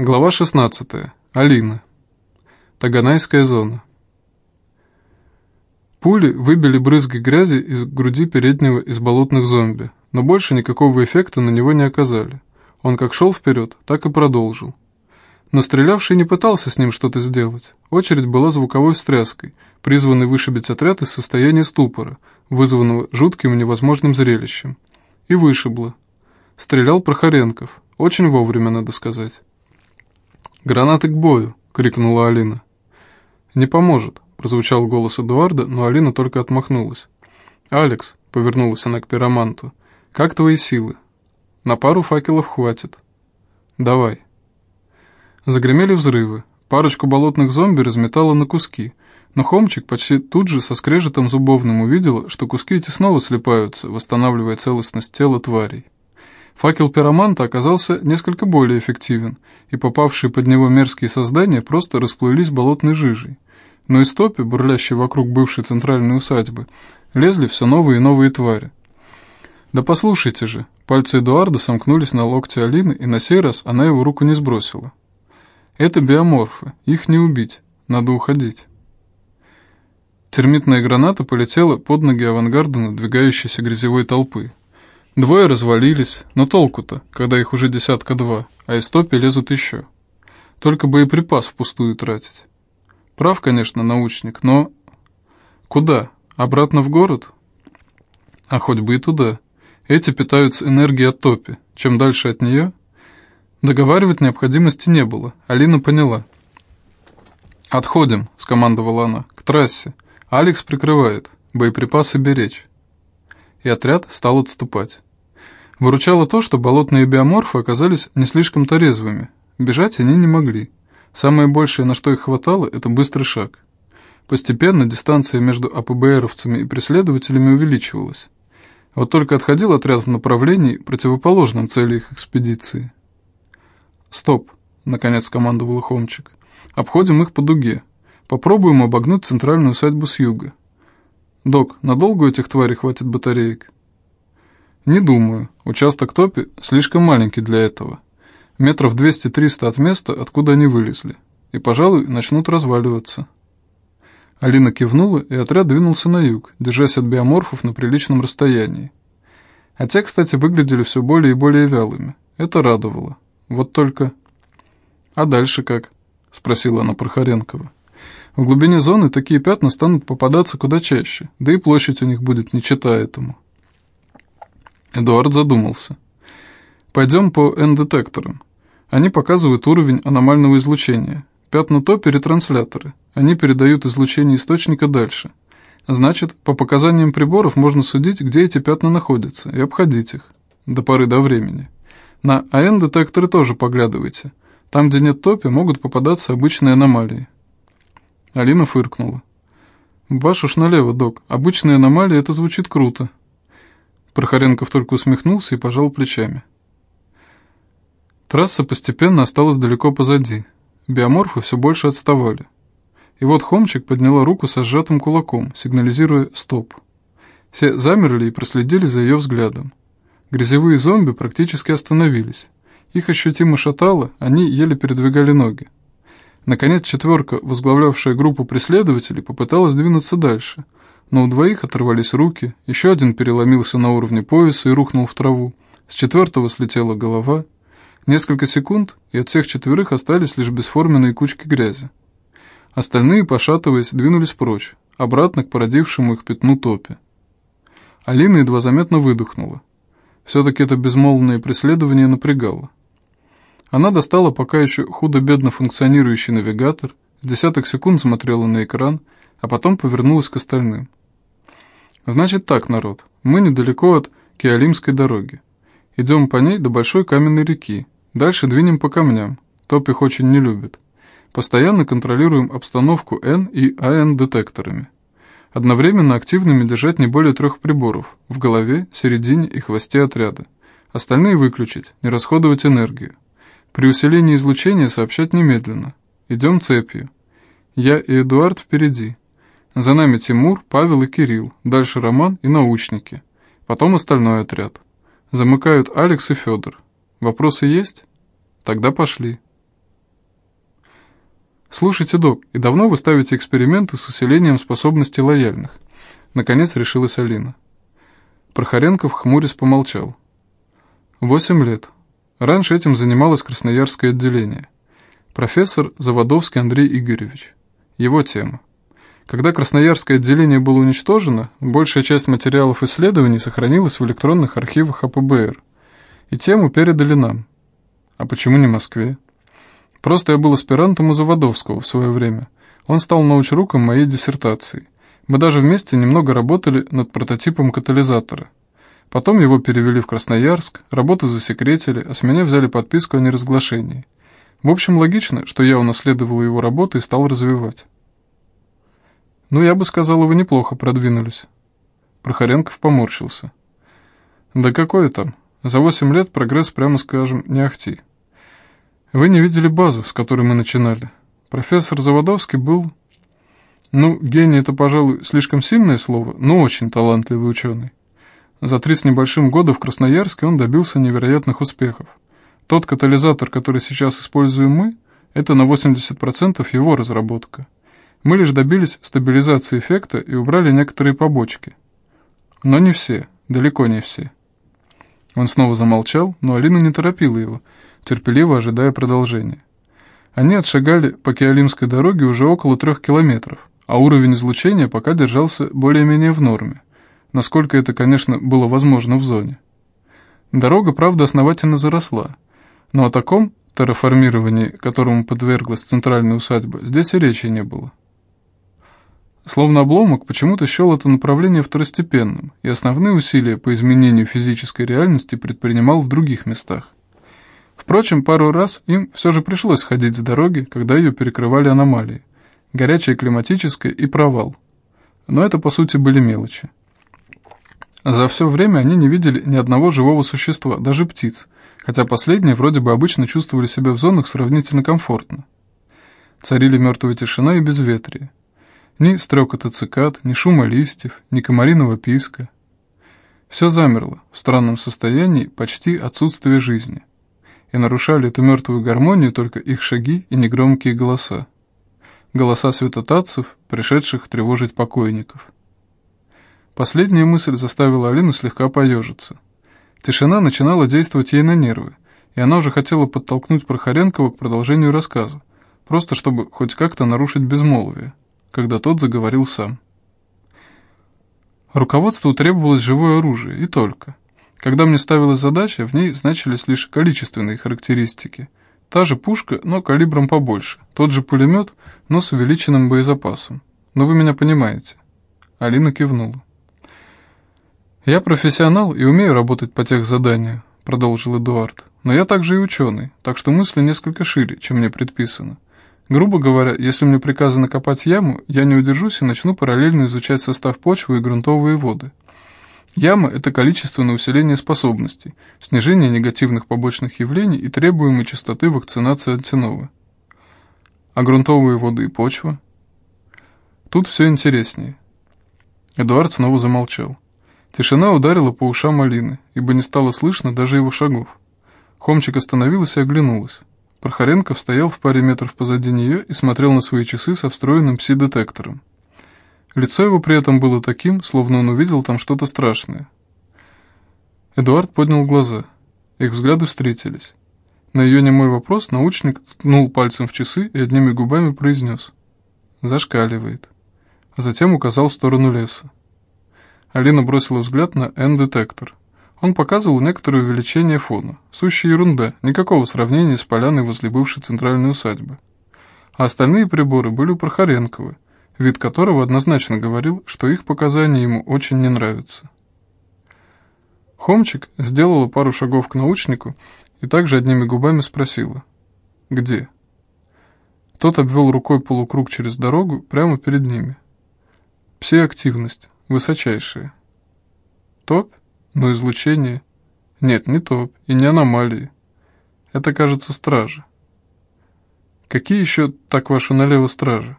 Глава 16. Алина. Таганайская зона. Пули выбили брызги грязи из груди переднего из болотных зомби, но больше никакого эффекта на него не оказали. Он как шел вперед, так и продолжил. Но стрелявший не пытался с ним что-то сделать. Очередь была звуковой встряской, призванной вышибить отряд из состояния ступора, вызванного жутким и невозможным зрелищем. И вышибло. Стрелял Прохоренков. Очень вовремя, надо сказать. «Гранаты к бою!» — крикнула Алина. «Не поможет», — прозвучал голос Эдуарда, но Алина только отмахнулась. «Алекс», — повернулась она к пироманту, — «как твои силы? На пару факелов хватит. Давай». Загремели взрывы. Парочку болотных зомби разметало на куски, но Хомчик почти тут же со скрежетом зубовным увидела, что куски эти снова слипаются, восстанавливая целостность тела тварей. Факел пироманта оказался несколько более эффективен, и попавшие под него мерзкие создания просто расплылись болотной жижей. Но из топи, бурлящей вокруг бывшей центральной усадьбы, лезли все новые и новые твари. Да послушайте же, пальцы Эдуарда сомкнулись на локте Алины, и на сей раз она его руку не сбросила. Это биоморфы, их не убить, надо уходить. Термитная граната полетела под ноги авангарду надвигающейся грязевой толпы. Двое развалились, но толку-то, когда их уже десятка два, а из топи лезут еще. Только боеприпас впустую тратить. Прав, конечно, научник, но... Куда? Обратно в город? А хоть бы и туда. Эти питаются энергией от топи. Чем дальше от нее... Договаривать необходимости не было, Алина поняла. «Отходим», — скомандовала она, — «к трассе. Алекс прикрывает. Боеприпасы беречь». И отряд стал отступать. Выручало то, что болотные биоморфы оказались не слишком-то резвыми. Бежать они не могли. Самое большее, на что их хватало, это быстрый шаг. Постепенно дистанция между АПБРовцами и преследователями увеличивалась. Вот только отходил отряд в направлении, противоположном цели их экспедиции. «Стоп!» — наконец командовал Хомчик. «Обходим их по дуге. Попробуем обогнуть центральную усадьбу с юга. Док, надолго у этих тварей хватит батареек?» «Не думаю. Участок топи слишком маленький для этого. Метров 200-300 от места, откуда они вылезли. И, пожалуй, начнут разваливаться». Алина кивнула, и отряд двинулся на юг, держась от биоморфов на приличном расстоянии. А те, кстати, выглядели все более и более вялыми. Это радовало. Вот только... «А дальше как?» — спросила она Прохоренкова. «В глубине зоны такие пятна станут попадаться куда чаще, да и площадь у них будет не читая этому». Эдуард задумался. «Пойдем по N-детекторам. Они показывают уровень аномального излучения. Пятна топи – ретрансляторы. Они передают излучение источника дальше. Значит, по показаниям приборов можно судить, где эти пятна находятся, и обходить их. До поры до времени. На АН-детекторы тоже поглядывайте. Там, где нет топи, могут попадаться обычные аномалии». Алина фыркнула. «Ваш уж налево, док. Обычные аномалии – это звучит круто. Прохоренков только усмехнулся и пожал плечами. Трасса постепенно осталась далеко позади. Биоморфы все больше отставали. И вот Хомчик подняла руку со сжатым кулаком, сигнализируя «стоп». Все замерли и проследили за ее взглядом. Грязевые зомби практически остановились. Их ощутимо шатало, они еле передвигали ноги. Наконец четверка, возглавлявшая группу преследователей, попыталась двинуться дальше – но у двоих оторвались руки, еще один переломился на уровне пояса и рухнул в траву, с четвертого слетела голова. Несколько секунд, и от всех четверых остались лишь бесформенные кучки грязи. Остальные, пошатываясь, двинулись прочь, обратно к породившему их пятну топи. Алина едва заметно выдохнула. Все-таки это безмолвное преследование напрягало. Она достала пока еще худо-бедно функционирующий навигатор, десяток секунд смотрела на экран, а потом повернулась к остальным. Значит так, народ, мы недалеко от Киалимской дороги. Идем по ней до большой каменной реки. Дальше двинем по камням. Топ их очень не любит. Постоянно контролируем обстановку N и АН детекторами. Одновременно активными держать не более трех приборов в голове, середине и хвосте отряда. Остальные выключить, не расходовать энергию. При усилении излучения сообщать немедленно. Идем цепью. Я и Эдуард впереди, за нами Тимур, Павел и Кирилл, дальше Роман и научники. Потом остальной отряд. Замыкают Алекс и Федор. Вопросы есть? Тогда пошли. «Слушайте, док, и давно вы ставите эксперименты с усилением способностей лояльных?» Наконец решилась Алина. Прохоренков хмурясь помолчал. «Восемь лет. Раньше этим занималось Красноярское отделение. Профессор Заводовский Андрей Игоревич. Его тема. Когда Красноярское отделение было уничтожено, большая часть материалов исследований сохранилась в электронных архивах АПБР, и тему передали нам. А почему не Москве? Просто я был аспирантом у Заводовского в свое время. Он стал научруком моей диссертации. Мы даже вместе немного работали над прототипом катализатора. Потом его перевели в Красноярск, работы засекретили, а с меня взяли подписку о неразглашении. В общем, логично, что я унаследовал его работу и стал развивать. «Ну, я бы сказал, вы неплохо продвинулись». Прохоренков поморщился. «Да какое там? За восемь лет прогресс, прямо скажем, не ахти. Вы не видели базу, с которой мы начинали. Профессор Заводовский был... Ну, гений — это, пожалуй, слишком сильное слово, но очень талантливый ученый. За три с небольшим года в Красноярске он добился невероятных успехов. Тот катализатор, который сейчас используем мы, это на 80% его разработка. Мы лишь добились стабилизации эффекта и убрали некоторые побочки. Но не все, далеко не все. Он снова замолчал, но Алина не торопила его, терпеливо ожидая продолжения. Они отшагали по Киолимской дороге уже около трех километров, а уровень излучения пока держался более-менее в норме, насколько это, конечно, было возможно в зоне. Дорога, правда, основательно заросла, но о таком терраформировании, которому подверглась центральная усадьба, здесь и речи не было. Словно обломок почему-то счел это направление второстепенным, и основные усилия по изменению физической реальности предпринимал в других местах. Впрочем, пару раз им все же пришлось ходить с дороги, когда ее перекрывали аномалии. Горячая климатическая и провал. Но это, по сути, были мелочи. За все время они не видели ни одного живого существа, даже птиц, хотя последние вроде бы обычно чувствовали себя в зонах сравнительно комфортно. Царили мертвая тишина и безветрие. Ни стрекота цикад, ни шума листьев, ни комариного писка. Все замерло, в странном состоянии почти отсутствие жизни. И нарушали эту мертвую гармонию только их шаги и негромкие голоса. Голоса святотатцев, пришедших тревожить покойников. Последняя мысль заставила Алину слегка поежиться. Тишина начинала действовать ей на нервы, и она уже хотела подтолкнуть Прохоренкова к продолжению рассказа, просто чтобы хоть как-то нарушить безмолвие когда тот заговорил сам. Руководству требовалось живое оружие, и только. Когда мне ставилась задача, в ней значились лишь количественные характеристики. Та же пушка, но калибром побольше. Тот же пулемет, но с увеличенным боезапасом. Но вы меня понимаете. Алина кивнула. «Я профессионал и умею работать по тех заданиям», — продолжил Эдуард. «Но я также и ученый, так что мысли несколько шире, чем мне предписано. Грубо говоря, если мне приказано копать яму, я не удержусь и начну параллельно изучать состав почвы и грунтовые воды. Яма – это количественное усиление способностей, снижение негативных побочных явлений и требуемой частоты вакцинации антиновы. А грунтовые воды и почва? Тут все интереснее. Эдуард снова замолчал. Тишина ударила по ушам Алины, ибо не стало слышно даже его шагов. Хомчик остановилась и оглянулась. Прохоренков стоял в паре метров позади нее и смотрел на свои часы со встроенным пси-детектором. Лицо его при этом было таким, словно он увидел там что-то страшное. Эдуард поднял глаза. Их взгляды встретились. На ее немой вопрос научник ткнул пальцем в часы и одними губами произнес. «Зашкаливает». А затем указал в сторону леса. Алина бросила взгляд на N-детектор. Он показывал некоторое увеличение фона. Сущая ерунда, никакого сравнения с поляной возле бывшей центральной усадьбы. А остальные приборы были у Прохоренкова, вид которого однозначно говорил, что их показания ему очень не нравятся. Хомчик сделала пару шагов к научнику и также одними губами спросила «Где?». Тот обвел рукой полукруг через дорогу прямо перед ними. Псиактивность, высочайшая. Топь? Но излучение... Нет, не топ и не аномалии. Это, кажется, стражи. Какие еще так ваши налево стражи?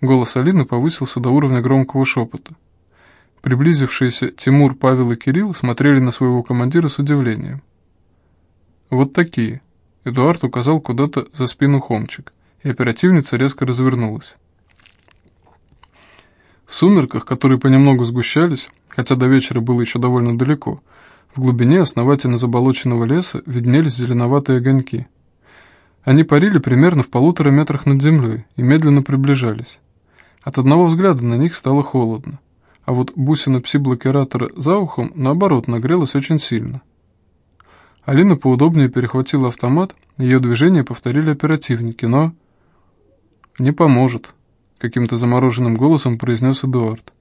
Голос Алины повысился до уровня громкого шепота. Приблизившиеся Тимур, Павел и Кирилл смотрели на своего командира с удивлением. «Вот такие», — Эдуард указал куда-то за спину Хомчик, и оперативница резко развернулась. В сумерках, которые понемногу сгущались, хотя до вечера было еще довольно далеко, в глубине основательно заболоченного леса виднелись зеленоватые огоньки. Они парили примерно в полутора метрах над землей и медленно приближались. От одного взгляда на них стало холодно, а вот бусина пси-блокиратора за ухом, наоборот, нагрелась очень сильно. Алина поудобнее перехватила автомат, ее движения повторили оперативники, но... «Не поможет», — каким-то замороженным голосом произнес Эдуард.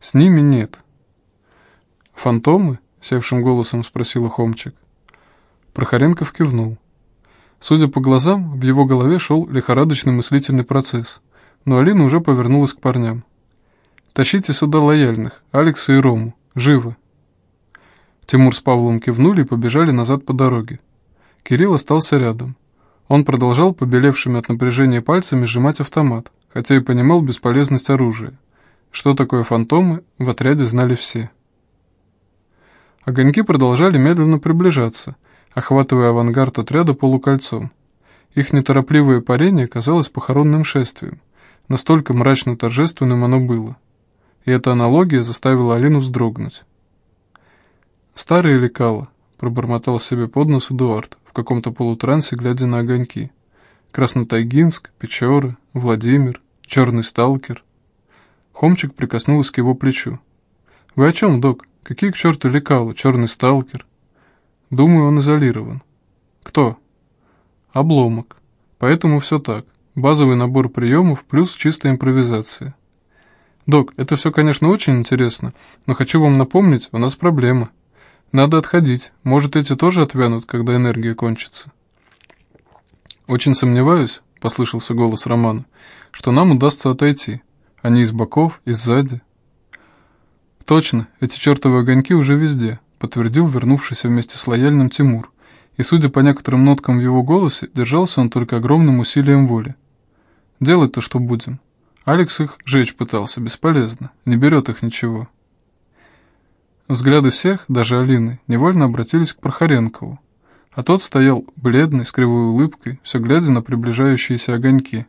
«С ними нет». «Фантомы?» — севшим голосом спросила Хомчик. Прохоренков кивнул. Судя по глазам, в его голове шел лихорадочный мыслительный процесс, но Алина уже повернулась к парням. «Тащите сюда лояльных, Алекса и Рому. Живо!» Тимур с Павлом кивнули и побежали назад по дороге. Кирилл остался рядом. Он продолжал побелевшими от напряжения пальцами сжимать автомат хотя и понимал бесполезность оружия. Что такое фантомы, в отряде знали все. Огоньки продолжали медленно приближаться, охватывая авангард отряда полукольцом. Их неторопливое парение казалось похоронным шествием, настолько мрачно торжественным оно было. И эта аналогия заставила Алину вздрогнуть. «Старые лекала», — пробормотал себе под нос Эдуард, в каком-то полутрансе, глядя на огоньки. Краснотайгинск, Печоры, Владимир, Черный сталкер. Хомчик прикоснулась к его плечу. «Вы о чем, док? Какие к черту лекала? Черный сталкер?» «Думаю, он изолирован». «Кто?» «Обломок. Поэтому все так. Базовый набор приемов плюс чистая импровизация». «Док, это все, конечно, очень интересно, но хочу вам напомнить, у нас проблема. Надо отходить. Может, эти тоже отвянут, когда энергия кончится?» «Очень сомневаюсь», — послышался голос Романа, «что нам удастся отойти. Они из боков, и сзади». «Точно, эти чертовы огоньки уже везде», — подтвердил вернувшийся вместе с лояльным Тимур. И, судя по некоторым ноткам в его голосе, держался он только огромным усилием воли. «Делать-то что будем?» Алекс их жечь пытался, бесполезно, не берет их ничего. Взгляды всех, даже Алины, невольно обратились к Прохоренкову. А тот стоял бледный, с кривой улыбкой, все глядя на приближающиеся огоньки.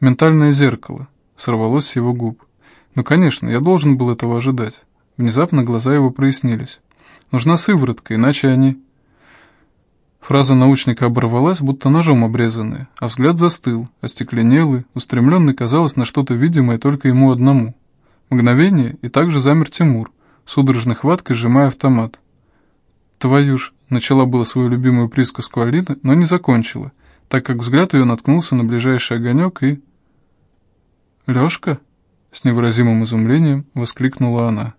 «Ментальное зеркало», — сорвалось с его губ. «Ну, конечно, я должен был этого ожидать». Внезапно глаза его прояснились. «Нужна сыворотка, иначе они...» Фраза научника оборвалась, будто ножом обрезанная, а взгляд застыл, остекленелый, устремленный, казалось, на что-то видимое только ему одному. Мгновение, и также замер Тимур, судорожной хваткой сжимая автомат. «Твою ж!» — начала было свою любимую присказку Алина, но не закончила, так как взгляд ее наткнулся на ближайший огонек и... «Лёшка?» — с невыразимым изумлением воскликнула она.